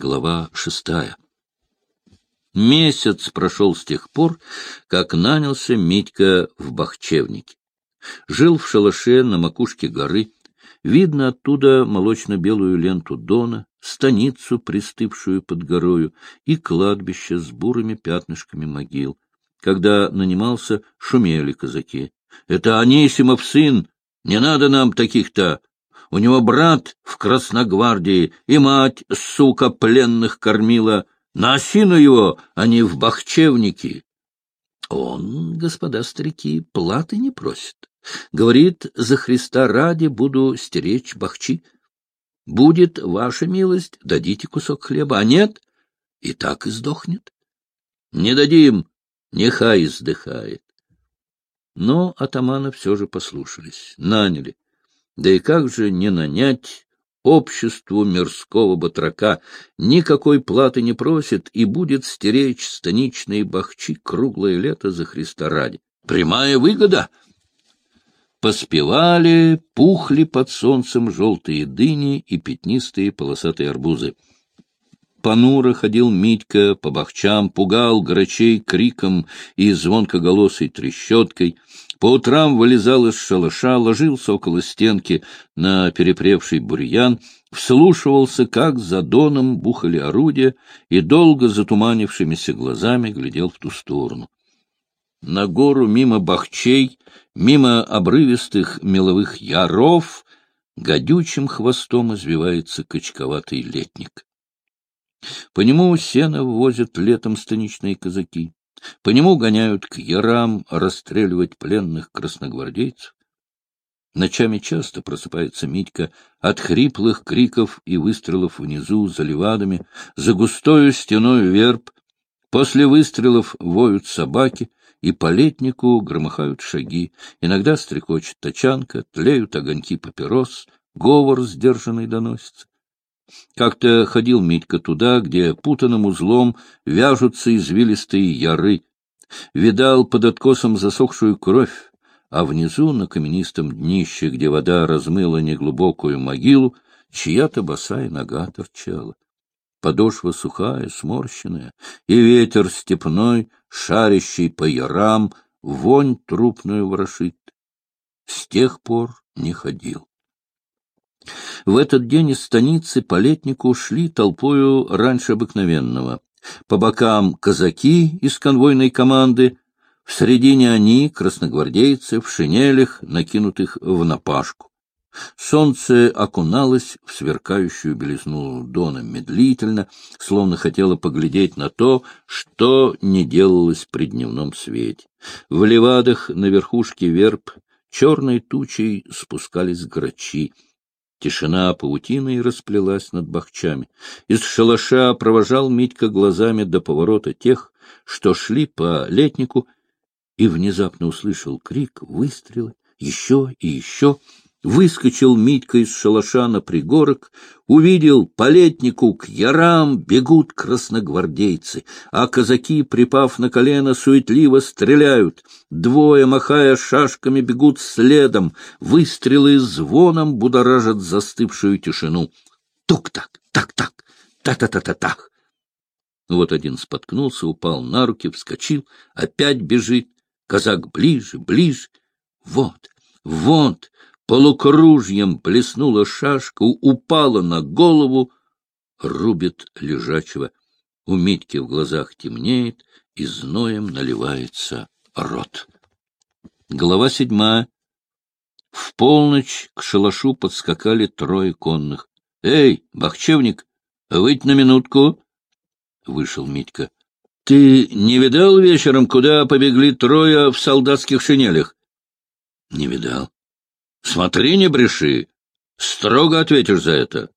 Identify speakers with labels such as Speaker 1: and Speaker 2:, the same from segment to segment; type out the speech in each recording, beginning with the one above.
Speaker 1: Глава шестая. Месяц прошел с тех пор, как нанялся Митька в Бахчевнике. Жил в шалаше на макушке горы. Видно оттуда молочно-белую ленту Дона, станицу, пристывшую под горою, и кладбище с бурыми пятнышками могил. Когда нанимался, шумели казаки. — Это Анисимов сын! Не надо нам таких-то! У него брат в Красногвардии, и мать, сука, пленных кормила. На осину его, а не в бахчевники. Он, господа старики, платы не просит. Говорит, за Христа ради буду стеречь бахчи. Будет ваша милость, дадите кусок хлеба, а нет, и так и сдохнет. Не дадим, нехай издыхает. Но атамана все же послушались, наняли. Да и как же не нанять обществу мирского батрака? Никакой платы не просит и будет стеречь станичные бахчи круглое лето за Христа ради. Прямая выгода! Поспевали, пухли под солнцем желтые дыни и пятнистые полосатые арбузы. Понуро ходил Митька по бахчам, пугал грачей криком и звонкоголосой трещоткой — по утрам вылезал из шалаша, ложился около стенки на перепревший бурьян, вслушивался, как за доном бухали орудия, и долго затуманившимися глазами глядел в ту сторону. На гору мимо бахчей, мимо обрывистых меловых яров, гадючим хвостом извивается качковатый летник. По нему сено ввозят летом станичные казаки. По нему гоняют к ярам расстреливать пленных красногвардейцев. Ночами часто просыпается Митька от хриплых криков и выстрелов внизу за левадами, за густою стеной верб. После выстрелов воют собаки, и по летнику громыхают шаги. Иногда стрекочет тачанка, тлеют огоньки папирос, говор сдержанный доносится. Как-то ходил Митька туда, где путанным узлом вяжутся извилистые яры. Видал под откосом засохшую кровь, а внизу, на каменистом днище, где вода размыла неглубокую могилу, чья-то босая нога торчала. Подошва сухая, сморщенная, и ветер степной, шарящий по ярам, вонь трупную ворошит. С тех пор не ходил. В этот день из станицы по летнику шли толпою раньше обыкновенного. По бокам казаки из конвойной команды, в середине они, красногвардейцы, в шинелях, накинутых в напашку. Солнце окуналось в сверкающую белизну дона медлительно, словно хотело поглядеть на то, что не делалось при дневном свете. В левадах на верхушке верб черной тучей спускались грачи. Тишина паутиной расплелась над бахчами. Из шалаша провожал Митька глазами до поворота тех, что шли по летнику, и внезапно услышал крик, выстрелы, еще и еще — Выскочил Митька из шалаша на пригорок, увидел по летнику к ярам бегут красногвардейцы, а казаки, припав на колено, суетливо стреляют. Двое, махая шашками, бегут следом, выстрелы звоном будоражат застывшую тишину. Тук-так, так-так, та-та-та-та-тах. Вот один споткнулся, упал на руки, вскочил, опять бежит. Казак ближе, ближе. Вот, вот, полукружьем плеснула шашка, упала на голову, рубит лежачего. У Митьки в глазах темнеет, и зноем наливается рот. Глава седьмая. В полночь к шалашу подскакали трое конных. — Эй, бахчевник, выйдь на минутку! — вышел Митька. — Ты не видал вечером, куда побегли трое в солдатских шинелях? — Не видал. Смотри, не бреши. Строго ответишь за это.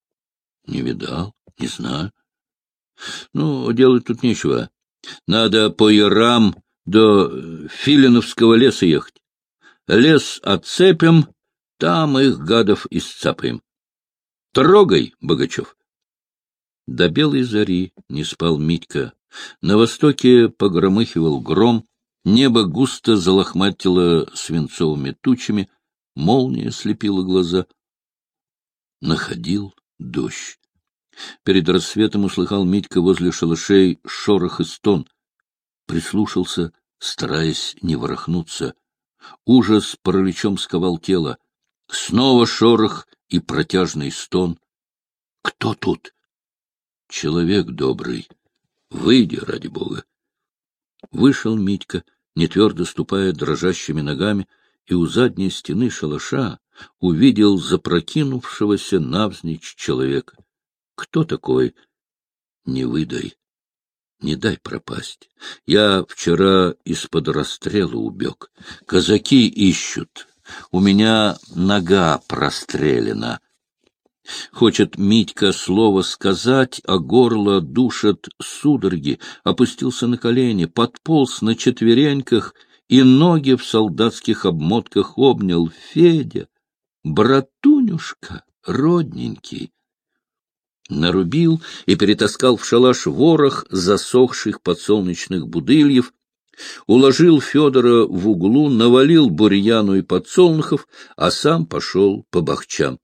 Speaker 1: Не видал, не знаю. Ну, делать тут нечего. Надо по Ярам до Филиновского леса ехать. Лес отцепим, там их гадов исцапаем. Трогай, Богачев. До белой зари не спал Митька. На востоке погромыхивал гром, небо густо залохматило свинцовыми тучами — молния слепила глаза. Находил дождь. Перед рассветом услыхал Митька возле шалашей шорох и стон. Прислушался, стараясь не ворохнуться. Ужас параличом сковал тело. Снова шорох и протяжный стон. — Кто тут? — Человек добрый. Выйди, ради бога. Вышел Митька, не твердо ступая дрожащими ногами, и у задней стены шалаша увидел запрокинувшегося навзничь человека. Кто такой? Не выдай. Не дай пропасть. Я вчера из-под расстрела убег. Казаки ищут. У меня нога прострелена. Хочет Митька слово сказать, а горло душат судороги, опустился на колени, подполз на четвереньках и ноги в солдатских обмотках обнял. Федя, братунюшка, родненький. Нарубил и перетаскал в шалаш ворох засохших подсолнечных будыльев, уложил Федора в углу, навалил бурьяну и подсолнухов, а сам пошел по бахчам.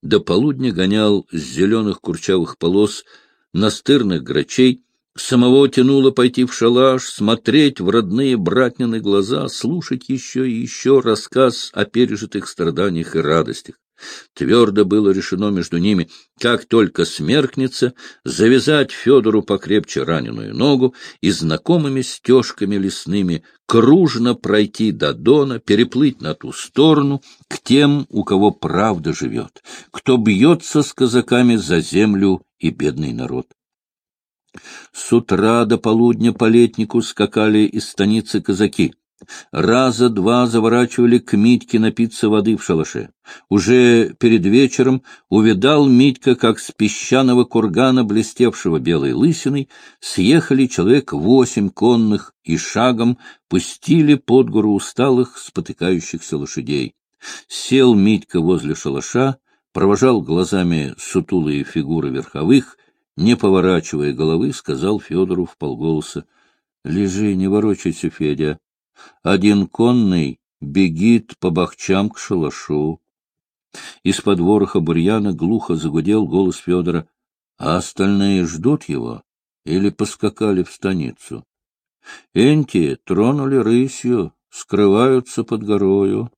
Speaker 1: До полудня гонял с зеленых курчавых полос настырных грачей, самого тянуло пойти в шалаш, смотреть в родные братнины глаза, слушать еще и еще рассказ о пережитых страданиях и радостях. Твердо было решено между ними, как только смеркнется, завязать Федору покрепче раненую ногу и знакомыми стежками лесными кружно пройти до Дона, переплыть на ту сторону, к тем, у кого правда живет, кто бьется с казаками за землю и бедный народ. С утра до полудня по летнику скакали из станицы казаки. Раза два заворачивали к Митьке напиться воды в шалаше. Уже перед вечером увидал Митька, как с песчаного кургана, блестевшего белой лысиной, съехали человек восемь конных и шагом пустили под гору усталых, спотыкающихся лошадей. Сел Митька возле шалаша, провожал глазами сутулые фигуры верховых, не поворачивая головы, сказал Федору вполголоса, — Лежи, не ворочайся, Федя, один конный бегит по бахчам к шалашу. Из-под вороха бурьяна глухо загудел голос Федора. А остальные ждут его или поскакали в станицу? Энти тронули рысью, скрываются под горою.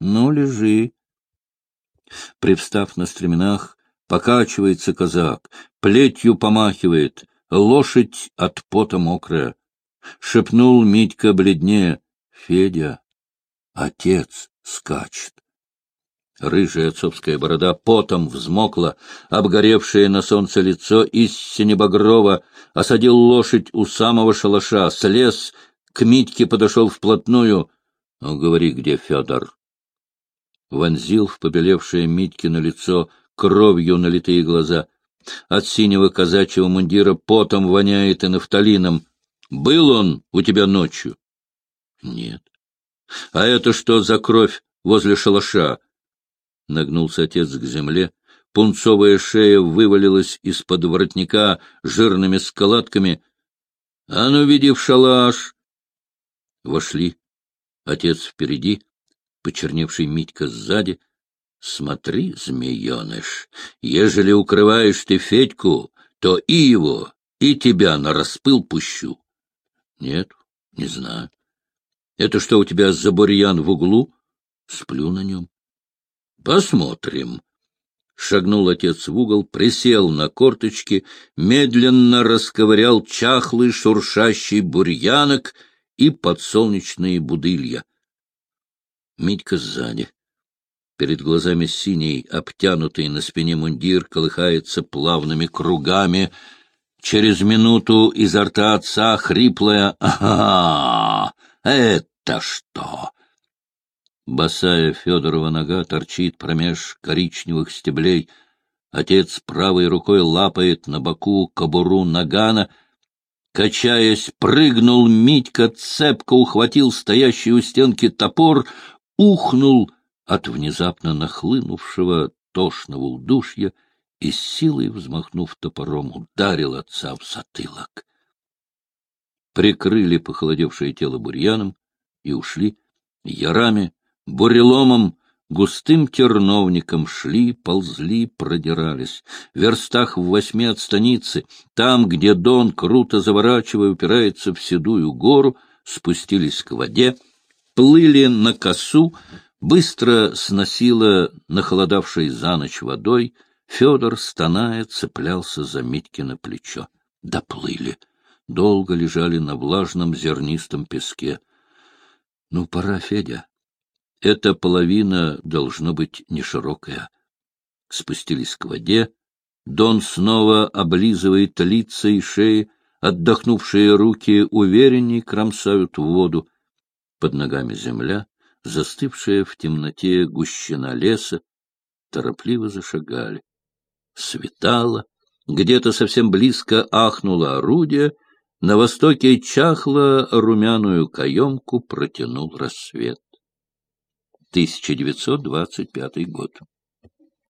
Speaker 1: Ну, лежи. Привстав на стременах, покачивается казак, плетью помахивает, лошадь от пота мокрая. — шепнул Митька бледнее. — Федя, отец скачет. Рыжая отцовская борода потом взмокла, обгоревшее на солнце лицо из синебагрова, осадил лошадь у самого шалаша, слез, к Митьке подошел вплотную. — Ну, говори, где Федор? Вонзил в побелевшее Митькино лицо кровью налитые глаза. От синего казачьего мундира потом воняет и нафталином. Был он у тебя ночью? — Нет. — А это что за кровь возле шалаша? Нагнулся отец к земле. Пунцовая шея вывалилась из-под воротника жирными складками. — А ну, веди в шалаш! Вошли. Отец впереди, почерневший Митька сзади. — Смотри, змееныш, ежели укрываешь ты Федьку, то и его, и тебя на распыл пущу. Нет, не знаю. Это что у тебя за бурьян в углу? Сплю на нем. Посмотрим. Шагнул отец в угол, присел на корточки, медленно расковырял чахлый шуршащий бурьянок и подсолнечные будылья. Митька сзади. Перед глазами синий, обтянутый на спине мундир, колыхается плавными кругами — Через минуту изо рта отца хриплая «Ага! Это что?» Босая Федорова нога торчит промеж коричневых стеблей. Отец правой рукой лапает на боку кобуру нагана. Качаясь, прыгнул Митька, цепко ухватил стоящий у стенки топор, ухнул от внезапно нахлынувшего тошного удушья — и силой, взмахнув топором, ударил отца в затылок. Прикрыли похолодевшее тело бурьяном и ушли ярами, буреломом, густым терновником шли, ползли, продирались. В верстах в восьми от станицы, там, где Дон, круто заворачивая, упирается в седую гору, спустились к воде, плыли на косу, быстро сносило нахолодавшей за ночь водой, Федор, стоная, цеплялся за Митькино плечо. Доплыли. Долго лежали на влажном зернистом песке. — Ну, пора, Федя. Эта половина должно быть не широкая. Спустились к воде. Дон снова облизывает лица и шеи, отдохнувшие руки уверенней кромсают в воду. Под ногами земля, застывшая в темноте гущина леса, торопливо зашагали. Светало, где-то совсем близко ахнуло орудие, на востоке чахло румяную каемку протянул рассвет. 1925 год.